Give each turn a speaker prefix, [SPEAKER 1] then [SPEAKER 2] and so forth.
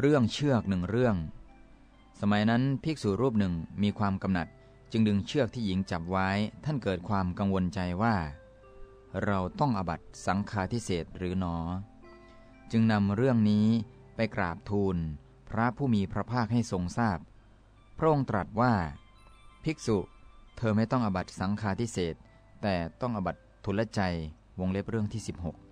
[SPEAKER 1] เรื่องเชือกหนึ่งเรื่อง สมัยนั้นภิกษุรูปหนึ่งมีความกำหนัด จึงดึงเชือกที่หญิงจับไว้ ท่านเกิดความกังวลใจว่า เราต้องอบัตสังฆาทิเศษหรือหนอ จึงนำเรื่องนี้ไปกราบทูล พระผู้มีพระภาคให้ทรงทราบพระองค์ตรัสว่า ภิกษุ เธอไม่ต้องอบัตสังฆาทิเศษแต่ต้องอบัตทุลใจวงเล็บเรื่องที่ 16